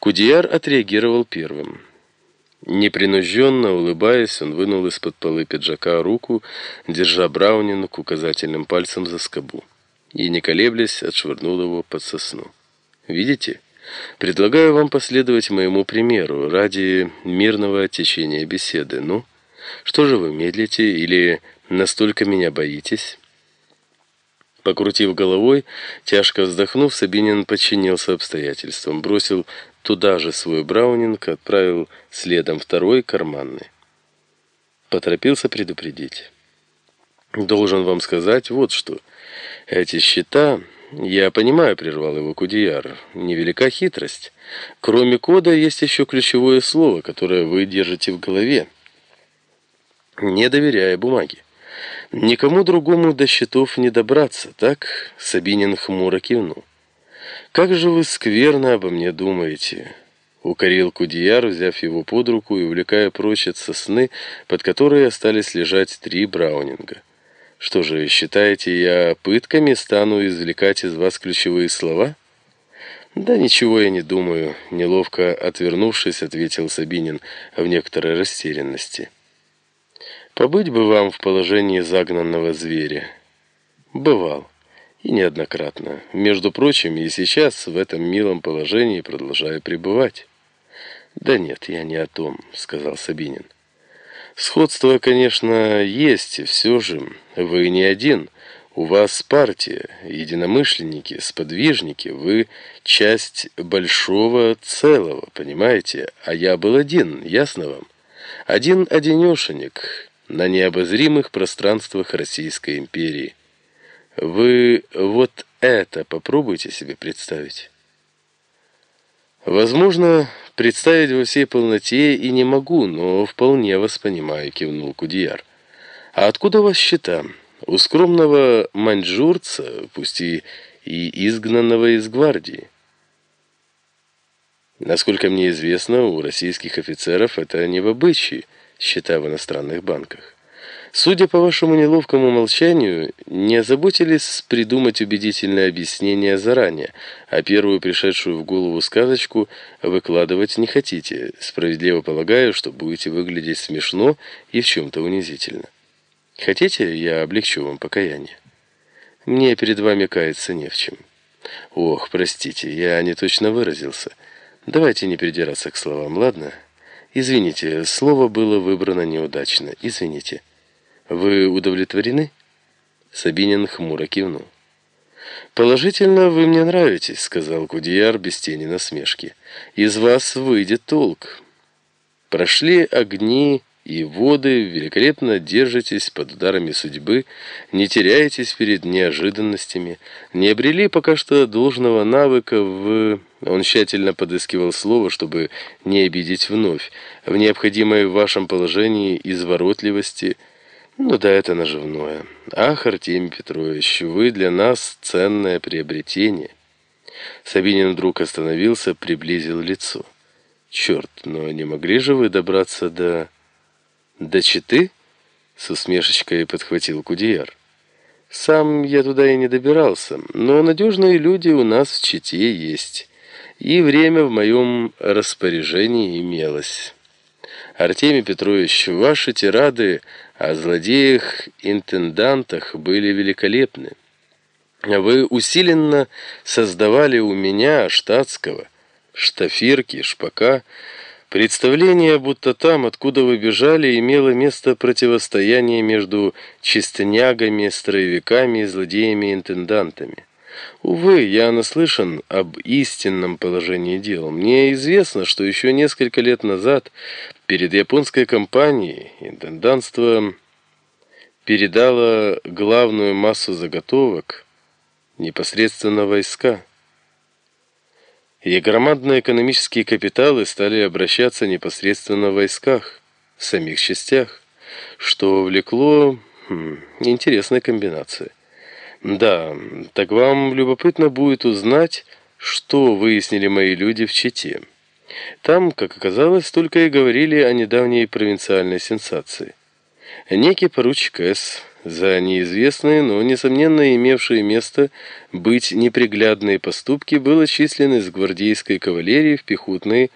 Кудияр отреагировал первым. Непринужденно улыбаясь, он вынул из-под полы пиджака руку, держа Браунинг указательным пальцем за скобу, и, не колеблясь, отшвырнул его под сосну. «Видите? Предлагаю вам последовать моему примеру ради мирного течения беседы. Ну, что же вы медлите или настолько меня боитесь?» Покрутив головой, тяжко вздохнув, Сабинин подчинился обстоятельствам, бросил туда же свой браунинг, отправил следом второй, карманный. Поторопился предупредить. «Должен вам сказать вот что. Эти счета...» «Я понимаю», — прервал его Кудияр, — «невелика хитрость. Кроме кода есть еще ключевое слово, которое вы держите в голове, не доверяя бумаге. Никому другому до счетов не добраться, так?» Сабинин хмуро кивнул. «Как же вы скверно обо мне думаете!» Укорил Кудияр, взяв его под руку и увлекая прочь от сосны, под которой остались лежать три браунинга. «Что же, считаете, я пытками стану извлекать из вас ключевые слова?» «Да ничего я не думаю», — неловко отвернувшись, ответил Сабинин в некоторой растерянности. Побыть бы вам в положении загнанного зверя. Бывал. И неоднократно. Между прочим, и сейчас в этом милом положении продолжаю пребывать. «Да нет, я не о том», — сказал Сабинин. «Сходство, конечно, есть, и все же вы не один. У вас партия, единомышленники, сподвижники. Вы часть большого целого, понимаете? А я был один, ясно вам? Один-одинешенек» на необозримых пространствах Российской империи. Вы вот это попробуйте себе представить. Возможно, представить во всей полноте и не могу, но вполне вас понимаю, кивнул Кудияр. А откуда у вас счета? У скромного маньчжурца, пусть и, и изгнанного из гвардии. Насколько мне известно, у российских офицеров это не в обычае счета в иностранных банках. Судя по вашему неловкому молчанию, не озаботились придумать убедительное объяснение заранее, а первую пришедшую в голову сказочку выкладывать не хотите, справедливо полагаю, что будете выглядеть смешно и в чем-то унизительно. Хотите, я облегчу вам покаяние? Мне перед вами каяться не в чем. Ох, простите, я не точно выразился. Давайте не придираться к словам, ладно?» «Извините, слово было выбрано неудачно. Извините». «Вы удовлетворены?» Сабинин хмуро кивнул. «Положительно вы мне нравитесь», — сказал Кудияр без тени насмешки. «Из вас выйдет толк. Прошли огни и воды, великолепно держитесь под ударами судьбы, не теряетесь перед неожиданностями, не обрели пока что должного навыка в... Он тщательно подыскивал слово, чтобы не обидеть вновь, в необходимой в вашем положении изворотливости, ну да, это наживное. Ах, Артемий Петрович, вы для нас ценное приобретение. Сабинин вдруг остановился, приблизил лицо. Черт, но не могли же вы добраться до... «До Читы?» — с усмешечкой подхватил Кудияр. «Сам я туда и не добирался, но надежные люди у нас в Чите есть, и время в моем распоряжении имелось. Артемий Петрович, ваши тирады о злодеях-интендантах были великолепны. Вы усиленно создавали у меня, штатского, штафирки, шпака, Представление, будто там, откуда вы бежали, имело место противостояние между чистонягами, строевиками и злодеями-интендантами. Увы, я наслышан об истинном положении дел. Мне известно, что еще несколько лет назад перед японской компанией интендантство передало главную массу заготовок непосредственно войска и громадные экономические капиталы стали обращаться непосредственно в войсках, в самих частях, что влекло... Хм, интересная комбинация. Да, так вам любопытно будет узнать, что выяснили мои люди в Чите. Там, как оказалось, только и говорили о недавней провинциальной сенсации. Некий поручик С. За неизвестные, но, несомненно, имевшие место быть неприглядные поступки был отчислен из гвардейской кавалерии в пехотные